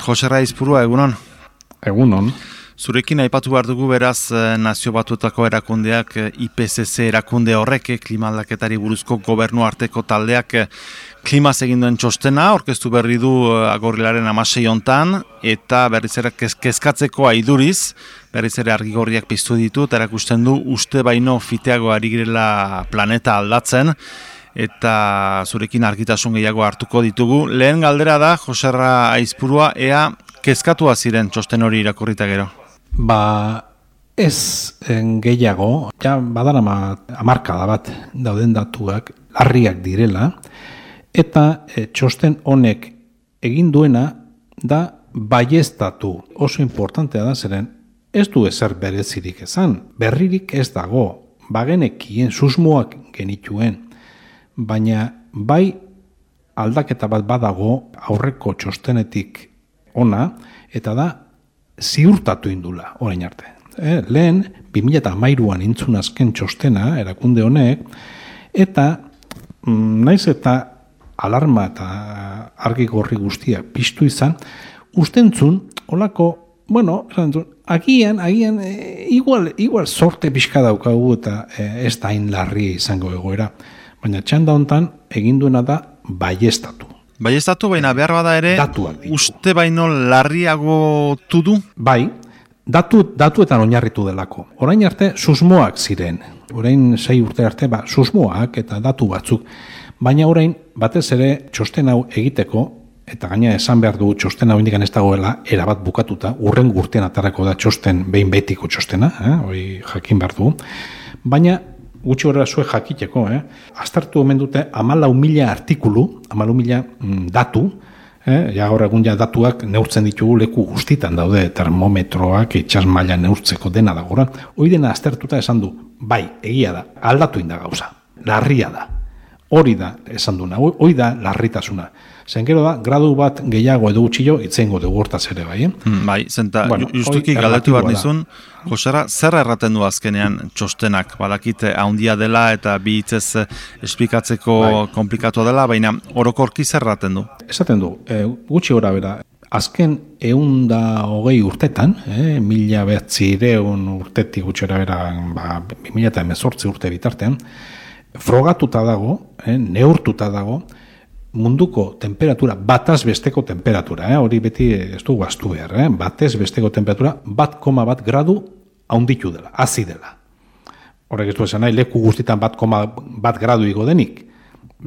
Jose Raizpurua, egunon? Egunon. Zurekin aipatu behar dugu beraz eh, nazio batuetako erakundeak eh, IPCC erakunde horrek eh, klimaldaketari buruzko gobernu arteko taldeak klimaz egin duen txostena, orkestu berri du agorrilaren amasei hontan, eta berriz ere kezkatzeko aiduriz, berriz ere argigorriak piztu ditu, eta erakusten du uste baino fiteago ari girela planeta aldatzen, eta zurekin argitasun gehiago hartuko ditugu. Lehen galdera da, Joserra Aizpurua, ea kezkatua ziren txosten hori irakurrita gero. Ba, ez gehiago, ja badarama amarkada bat dauden datuak larriak direla, eta e, txosten honek egin duena da baiestatu oso importantea da zeren ez du ezer berezirik esan, berririk ez dago, bagenekien susmoak genituen, baina bai aldaketa bat badago aurreko txostenetik ona, eta da ziurtatu indula orain arte. E, lehen, 2008an intzun azken txostena, erakunde honek, eta mm, naiz eta alarma eta argi gorri guztia piztu izan, ustentzun, olako, bueno, agian, agian, e, igual, igual sorte pixka daukagu eta e, ez da larri izango egoera. Baina txanda hontan eginduena da baiestatu. Bai ez datu baina behar bada ere, uste baino larriago tudu? Bai, datu, datuetan oinarritu delako. Orain arte, susmoak ziren. Orain sei urte arte, ba, susmoak eta datu batzuk. Baina orain, batez ere, txosten hau egiteko, eta gaina esan behar du txosten hau indikan ez dagoela, erabat bukatuta, urren gurtean atarako da txosten, behin betiko txostena, eh? hori jakin behar du. Baina, gutxi horrela zue jakiteko, eh? Aztartu omen dute amalau mila artikulu, amalau mila mm, datu, eh? ja gaur egun ja datuak neurtzen ditugu leku guztitan daude, termometroak, itxas maila neurtzeko dena da goran. Hoi dena aztertuta esan du, bai, egia da, aldatu inda gauza, larria da. Hori da, esan duna, hori da larritasuna. Zen gero da, gradu bat gehiago edo gutxillo, itzen dugu hortaz ere bai. Eh? Hmm, bai, zenta, bueno, justuki galdetu bat nizun, Josara, zer erraten du azkenean txostenak? Badakite, haundia dela eta bi hitzez eh, esplikatzeko bai. komplikatu dela, baina orokorki zer erraten du? Esaten du, e, gutxi gora bera, azken eunda hogei urtetan, e, mila behatzireun urtetik gutxi bera, ba, mila eta urte bitartean, frogatuta dago, e, neurtuta dago, munduko temperatura, bataz besteko temperatura, eh? hori beti ez du guaztu behar, eh? batez besteko temperatura, bat koma bat gradu haunditu dela, hazi dela. Horrek ez du esan nahi, leku guztitan bat koma bat gradu igo denik.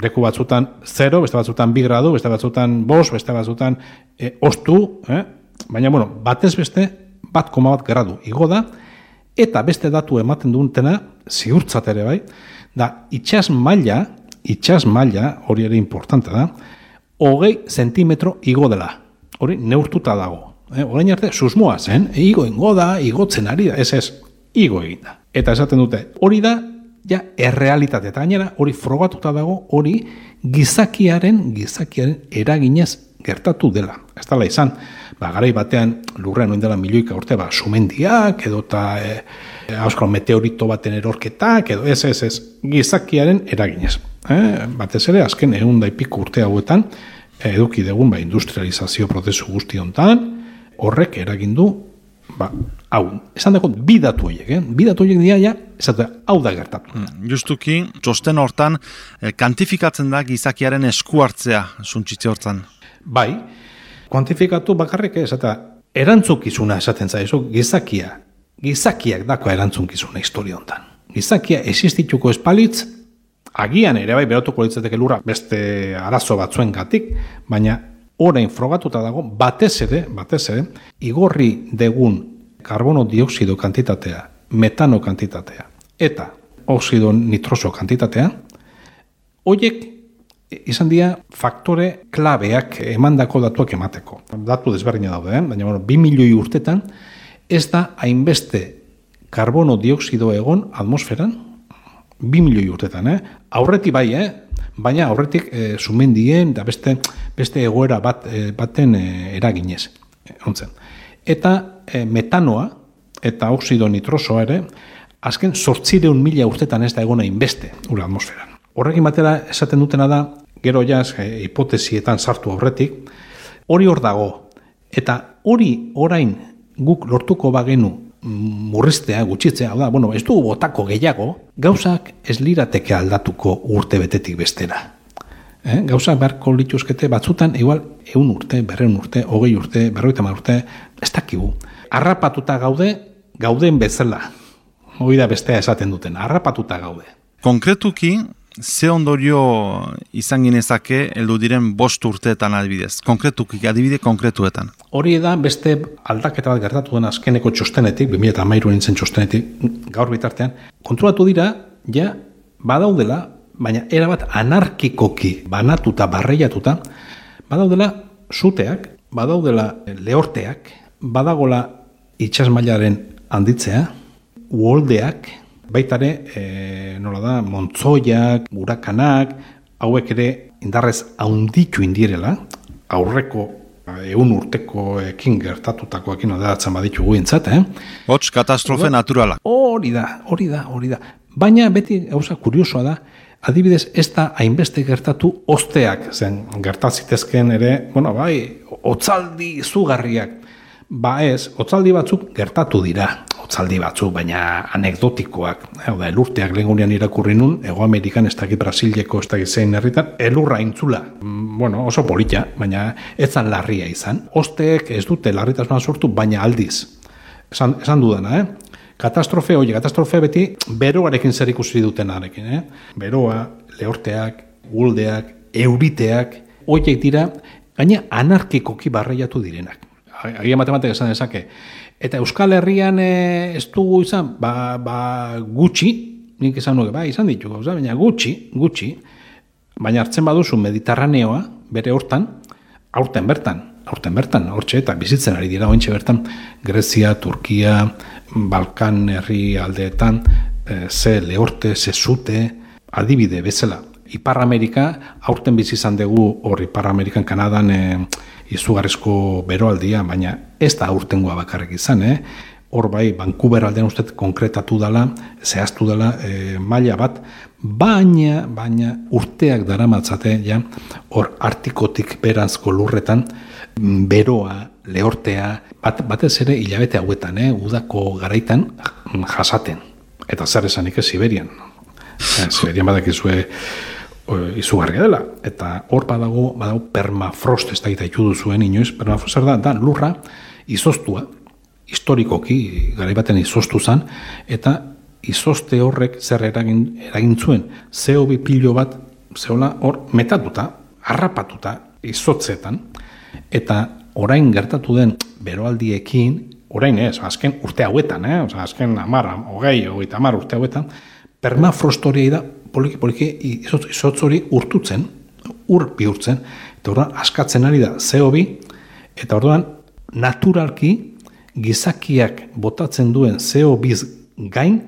Leku batzutan 0, beste batzutan 2 gradu, beste batzutan 5, beste batzutan e, ostu, eh? baina bueno, batez beste bat koma bat gradu igo da, eta beste datu ematen duntena, ziurtzat ere bai, da itxas maila, itxas maila, hori ere importante da, hogei zentimetro igo dela. Hori neurtuta dago. Eh, orain arte, susmoa zen, e, igo da, igotzen ari da, ez ez, igo egin da. Eta esaten dute, hori da, ja, errealitate, eta gainera, hori frogatuta dago, hori gizakiaren, gizakiaren eraginez gertatu dela. Ez dela izan, ba, garai batean lurrean oin dela milioika urte, ba, sumendiak, edo eta e, e, meteorito baten erorketak, edo ez, ez, ez, gizakiaren eraginez eh, batez ere, azken egun daipik urte hauetan, eduki dugun ba, industrializazio prozesu guzti hontan, horrek eragindu, ba, hau, esan dago, bi datu horiek, eh? bi datu horiek dira, ja, esatu, hau da gertatu. Hmm, justuki, txosten hortan, eh, kantifikatzen da gizakiaren eskuartzea, suntzitze hortan. Bai, kuantifikatu bakarrik, eh, esata, erantzukizuna esaten zaizu, gizakia, gizakiak dako erantzukizuna historia hontan. Gizakia existituko espalitz, agian ere bai berotuko litzateke lurra beste arazo batzuen gatik, baina orain frogatuta dago batez ere, batez ere, igorri degun karbono dioksido kantitatea, metano kantitatea eta oxido nitroso kantitatea, hoiek izan dira faktore klabeak emandako datuak emateko. Datu desberdina daude, eh? baina bueno, 2 milioi urtetan ez da hainbeste karbono dioksido egon atmosferan, bi milioi urtetan, eh? Aurreti bai, eh? Baina aurretik e, sumendien da beste, beste egoera bat, e, baten e, eraginez. ontzen. Eta metanoa eta oxido nitrosoa ere, azken sortzireun mila urtetan ez da egona inbeste ura atmosferan. Horrekin batera esaten dutena da, gero jaz e, hipotesietan sartu aurretik, hori hor dago, Eta hori orain guk lortuko bagenu murriztea, gutxitzea, da, bueno, ez du botako gehiago, gauzak ez lirateke aldatuko urte betetik bestera. Eh? Gauzak beharko lituzkete batzutan, igual, eun urte, berreun urte, hogei urte, berroita urte, ez dakigu. Arrapatuta gaude, gauden bezala. Hoi da bestea esaten duten, arrapatuta gaude. Konkretuki, ze ondorio izan ginezake heldu diren bost urteetan adibidez? Konkretuki, adibide konkretuetan. Hori da beste aldaketa bat gertatu den azkeneko txostenetik, 2008 nintzen txostenetik, gaur bitartean, kontrolatu dira, ja, badaudela, baina erabat anarkikoki banatuta, barreiatuta, badaudela suteak, badaudela lehorteak, badagola itxasmailaren handitzea, uoldeak, baitare, e, nola da, montzoiak, urakanak, hauek ere indarrez haunditu indirela, aurreko egun urteko ekin gertatutako ekin oderatzen baditu guintzat, eh? Hots, katastrofe naturala. Hori da, hori da, hori da. Baina beti gauza kuriosoa da, adibidez ez da hainbeste gertatu osteak, zen gertatzitezken ere, bueno, bai, otzaldi zugarriak, ba ez, otzaldi batzuk gertatu dira, otzaldi batzuk, baina anekdotikoak. Hau da, elurteak lehen irakurri nun, Ego Amerikan, ez dakit Brasileko, ez dakit zein herritan, elurra intzula. Mm, bueno, oso polita, baina ez zan larria izan. Osteek ez dute larritasuna sortu, baina aldiz. Esan, esan dudana, eh? Katastrofe, oie, katastrofe beti beroarekin zer ikusi dutenarekin, eh? Beroa, lehorteak, guldeak, euriteak, oiek dira, gaina anarkikoki barreiatu direnak. Agia matematik esan dezake, Eta Euskal Herrian e, ez dugu izan, ba, ba gutxi, nik izan nuke, ba, izan ditu gauza, baina gutxi, gutxi, baina hartzen baduzu mediterraneoa, bere hortan, aurten bertan, aurten bertan, hortxe, eta bizitzen ari dira ointxe bertan, Grezia, Turkia, Balkan herri aldeetan, e, ze lehorte, ze zute, adibide bezala. Ipar Amerika, aurten bizi izan dugu, hor Ipar Amerikan, Kanadan, e, izugarrizko beroaldia, baina ez da aurtengoa bakarrik izan, eh? Hor bai, Vancouver aldean uste konkretatu dela, zehaztu dela e, maila bat, baina, baina urteak dara matzate, ja, hor artikotik berantzko lurretan, mm, beroa, lehortea, bat, batez ere hilabete hauetan, eh? udako garaitan jasaten. Eta zer esanik ez Siberian. Eh, Siberian badakizue, izugarria dela. Eta hor badago, badago permafrost ez da gita zuen inoiz, permafrost da, da lurra izostua, historikoki garaibaten izoztu zen, eta izoste horrek zer eragin, eragin zuen, zeo bi pilo bat, zeola hor metatuta, harrapatuta, izotzetan, eta orain gertatu den beroaldiekin, orain ez, azken urte hauetan, eh? Oza, azken amara, hogei, hogeita amar urte hauetan, permafrostoria da poliki poliki izotz hori urtutzen, ur bihurtzen, eta orduan askatzen ari da CO2, eta orduan naturalki gizakiak botatzen duen CO2 gain,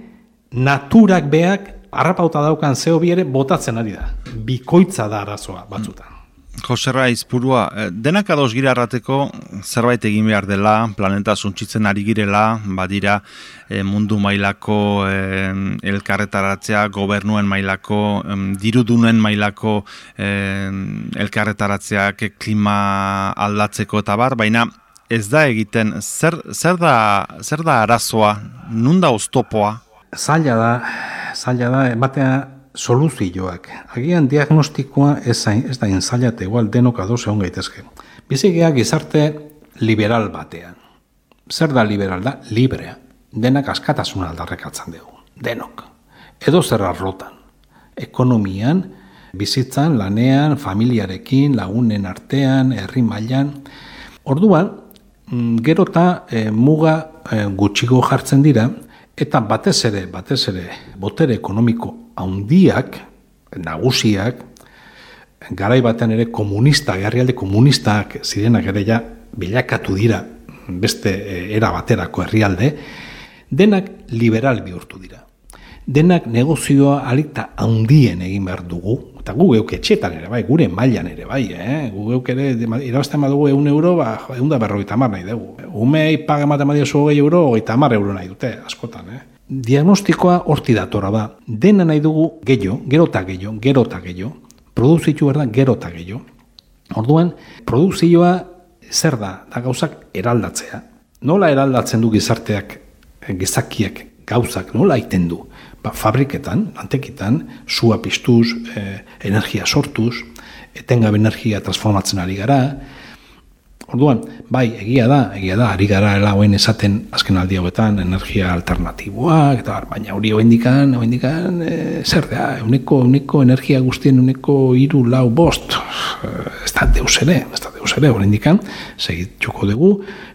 naturak beak harrapauta daukan CO2 ere botatzen ari da. Bikoitza da arazoa batzutan. Joserra izpurua, eh, denak ados gira errateko zerbait egin behar dela, planeta suntxitzen ari girela, badira e, mundu mailako e, elkarretaratzea, gobernuen mailako, e, dirudunen mailako e, elkarretaratzeak klima aldatzeko eta bar, baina ez da egiten, zer, zer, da, zer da arazoa, nunda oztopoa? Zaila da, zaila da, batea soluzioak. Agian diagnostikoa ez, ez da inzailat igual denok ados egon gaitezke. Bizigea gizarte liberal batean. Zer da liberal da? Librea. Denak askatasuna aldarrekatzen dugu. Denok. Edo zer arrotan. Ekonomian, bizitzan, lanean, familiarekin, lagunen artean, herri mailan. Orduan, mm, gero eta e, muga e, gutxigo jartzen dira, eta batez ere, batez ere, botere ekonomiko haundiak, nagusiak, garai batean ere komunista, herrialde komunistak zirenak ere ja bilakatu dira beste eh, era baterako herrialde, denak liberal bihurtu dira. Denak negozioa alita haundien egin behar dugu, eta gu geuk etxetan ere bai, gure mailan ere bai, eh? gu geuk ere irabazten badugu egun euro, ba, egun da berrogeita mar nahi dugu. Umei paga matematia zu euro, eta mar euro nahi dute, askotan, eh? Diagnostikoa horti datora da. Dena nahi dugu gehiago, gero eta gehiago, gero eta gehiago. Produzitu behar da gero eta gehiago. Orduan, produzioa zer da, da gauzak eraldatzea. Nola eraldatzen du gizarteak, gizakiak gauzak, nola aiten du? Ba, fabriketan, lantekitan, sua piztuz, e, energia sortuz, etengabe energia transformatzen ari gara, Orduan, bai, egia da, egia da, ari gara hoen esaten azken aldi hauetan energia alternatiboak, eta baina hori hoen dikan, hoen dikan, e, zer da, uneko, uneko energia guztien uneko iru, lau, bost, e, ez da deus ere, ez da deus ere, hoen dikan, segitxuko dugu,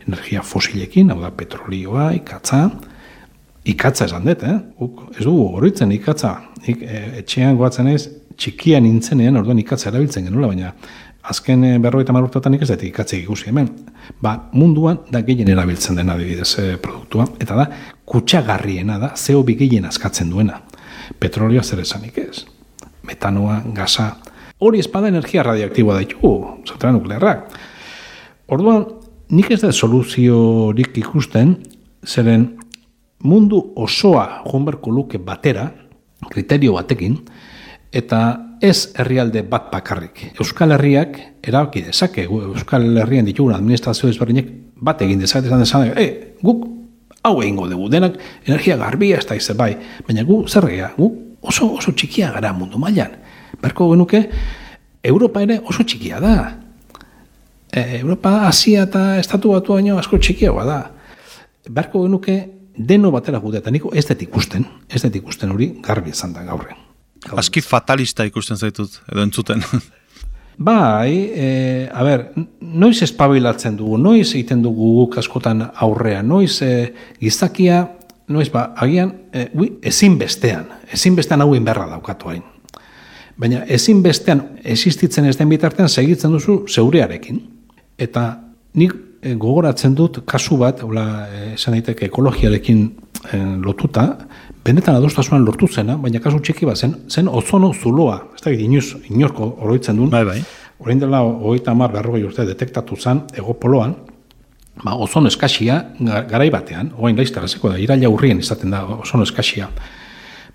energia fosilekin, hau da, petrolioa, ikatza, ikatza esan dut, eh? Uk, ez dugu, horitzen ikatza, Ik, e, etxean goatzen ez, txikian nintzenean, orduan ikatza erabiltzen genula, baina azken eh, berroita marurtetan ez dut ikatzek ikusi hemen. Ba, munduan da gehien erabiltzen dena adibidez e, produktua, eta da, kutsagarriena da, zeo bi gehien askatzen duena. Petrolioa zer esanik ez. Metanoa, gaza, hori espada energia radioaktiboa da ditugu, zautra nuklearrak. Orduan, nik ez da soluziorik ikusten, zeren mundu osoa jonberko luke batera, kriterio batekin, eta ez herrialde bat bakarrik. Euskal Herriak erabaki dezake, Euskal Herrian ditugun administrazio ezberdinek bat egin dezake, esan dezake, e, guk hau egingo dugu, denak energia garbia ez da izan bai, baina gu zer gea, gu oso, oso txikia gara mundu mailan. Berko genuke, Europa ere oso txikia da. E, Europa, Asia eta Estatu batu baino asko txikiagoa da. Berko genuke, deno batera gudea, eta niko ez dut ikusten, ez dut ikusten hori garbi izan da gaurren. Aski fatalista ikusten zaitut, edo entzuten. Bai, e, a ber, noiz espabilatzen dugu, noiz egiten dugu guk askotan aurrea, noiz e, gizakia, noiz ba, agian, e, ui, ezin bestean, ezin bestean hau inberra daukatu hain. Baina ezin bestean existitzen ez den bitartean segitzen duzu zeurearekin. Eta nik e, gogoratzen dut kasu bat, hola, esan daiteke ekologiarekin e, lotuta, benetan adostasunan lortu zena, baina kasu txiki bat zen, zen ozono zuloa, ez da, inoz, inorko oroitzen duen, bai, bai. orain dela hogeita mar berrogei urte detektatu zen ego poloan, ba, ozono eskaxia garai batean, oain laizterazeko da, iraila urrien izaten da ozono eskaxia.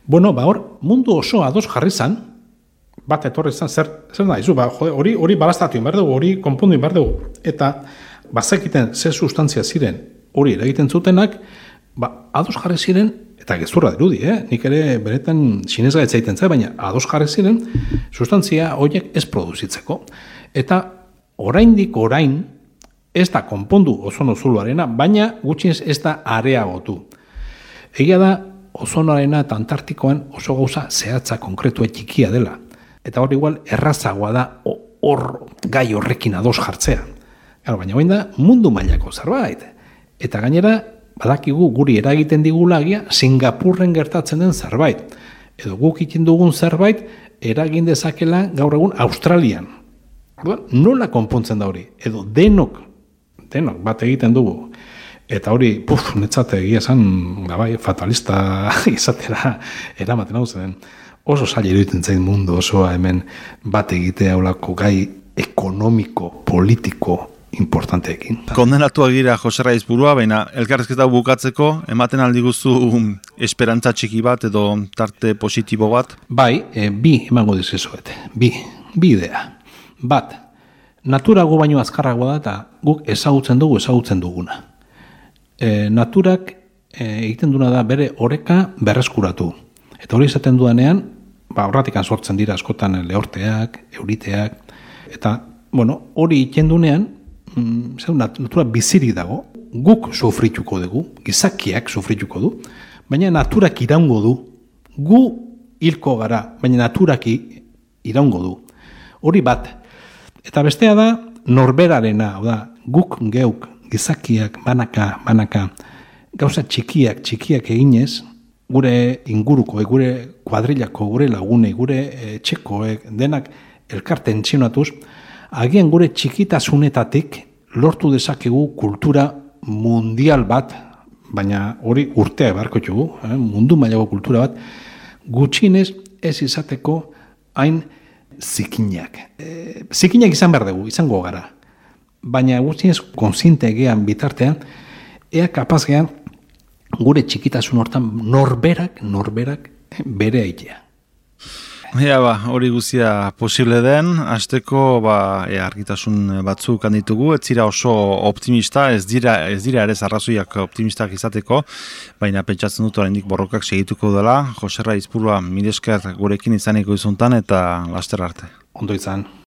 Bueno, ba, hor, mundu oso ados jarri zen, bat etorri zen, zer, zer da, izu, ba, hori, hori balastatu inbar dugu, hori konpondu inbar dugu, eta bazekiten ze sustantzia ziren hori eragiten zutenak, ba, ados jarri ziren eta gezurra dirudi, eh? nik ere beretan sinezga etzaiten zai, baina ados jarri ziren, sustantzia horiek ez produzitzeko. Eta oraindik orain ez da konpondu ozono zuluarena, baina gutxienez ez da areagotu. Egia da, ozonoarena eta antartikoan oso gauza zehatza konkretua txikia dela. Eta hor igual errazagoa da hor gai horrekin ados jartzea. baina baina da mundu mailako zerbait. Eta gainera, badakigu guri eragiten digulagia Singapurren gertatzen den zerbait. Edo guk ikin dugun zerbait eragin dezakela gaur egun Australian. Nola konpontzen da hori? Edo denok, denok bat egiten dugu. Eta hori, puf, netzate egia esan, bai, fatalista izatera eramaten hau zen. Oso zaila iruditzen zain mundu osoa hemen bat egitea olako gai ekonomiko, politiko, importanteekin. Kondenatu agira Jose Raiz burua, baina elkarrezketa bukatzeko, ematen aldi guzu esperantza txiki bat edo tarte positibo bat? Bai, e, bi emango dizezuet, bi, bi idea. Bat, natura gu baino azkarragoa da eta guk ezagutzen dugu ezagutzen duguna. E, naturak e, egiten duna da bere oreka berreskuratu. Eta hori izaten duanean, ba, horratik sortzen dira askotan lehorteak, euriteak, eta bueno, hori ikendunean, mm, natura biziri dago, guk sofrituko dugu, gizakiak sofrituko du, baina naturak iraungo du, gu hilko gara, baina naturak iraungo du. Hori bat. Eta bestea da, norberarena, da, guk geuk, gizakiak, banaka, banaka, gauza txikiak, txikiak eginez, gure inguruko, gure kuadrilako, gure lagune, gure e, txekoek, denak elkarten txinatuz, agian gure txikitasunetatik lortu dezakegu kultura mundial bat, baina hori urtea ebarko txugu, eh, mundu mailago kultura bat, gutxinez ez izateko hain zikinak. E, zikinak izan behar dugu, izango gara. Baina gutxinez konzinte egean bitartean, ea kapaz gean gure txikitasun hortan norberak, norberak bere aitea. Ja, ba, hori guzia posible den, hasteko ba, e, argitasun batzuk handitugu, ez dira oso optimista, ez dira, ez dira ere zarrazoiak optimistak izateko, baina pentsatzen dut oraindik borrokak segituko dela, Joserra Izpurua, milesker gurekin izaneko izuntan eta laster arte. Ondo izan.